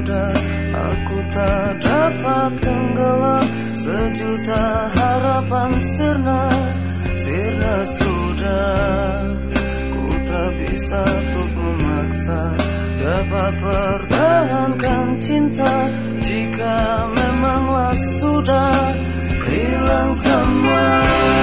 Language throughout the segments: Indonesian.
mudah Aku tak dapat tenggelam. Sejuta harapan sirna Sirna sudah Ku tak bisa untuk memaksa Dapat pertahankan cinta. Jika memanglah sudah Hilang semua.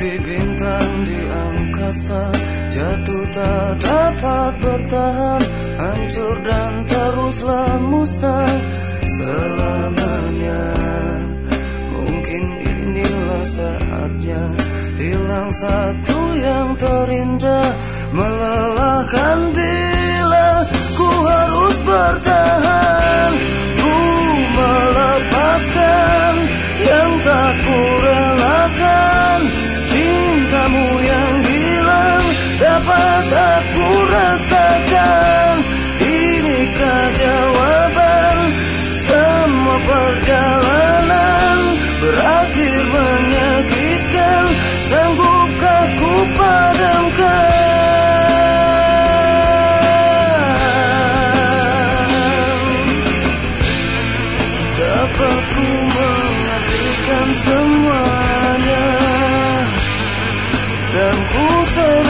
Seperti bintang di angkasa Jatuh tak dapat bertahan Hancur dan teruslah musnah Selamanya. Mungkin inilah saatnya Hilang satu yang terindah Melelahkan bila aku rasakan Inikah jawaban? Semua perjalanan Berakhir menyakitkan. Sanggupkah ku padamkan? Dapat ku mengartikan semuanya Dan ku serahkan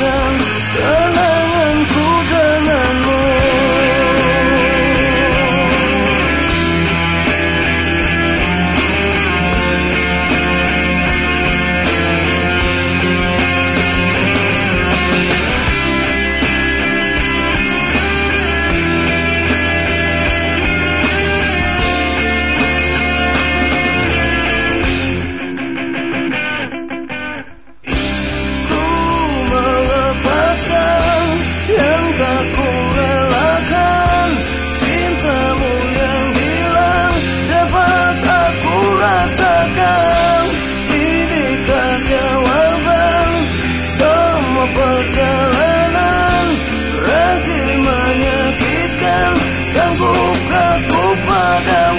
Yang vou pagar.